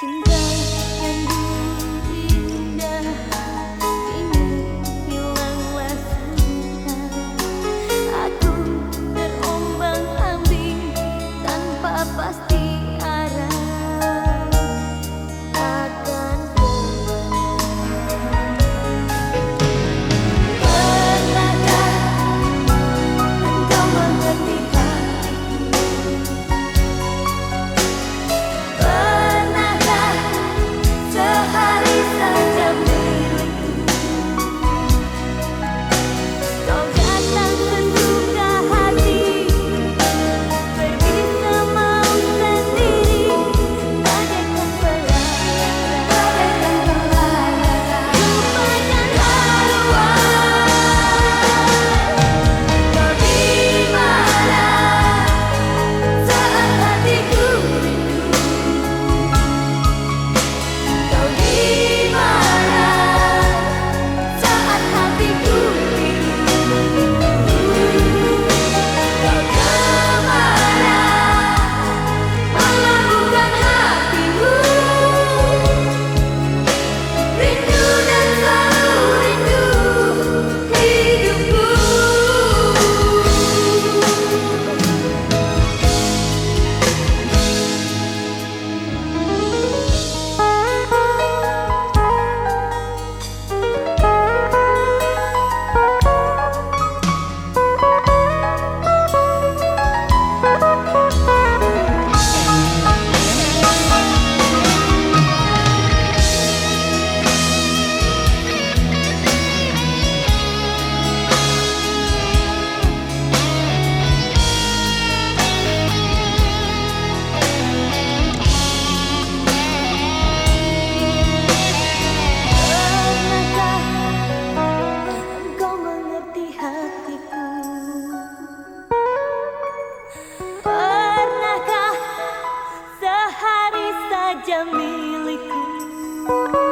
听着 saja milikku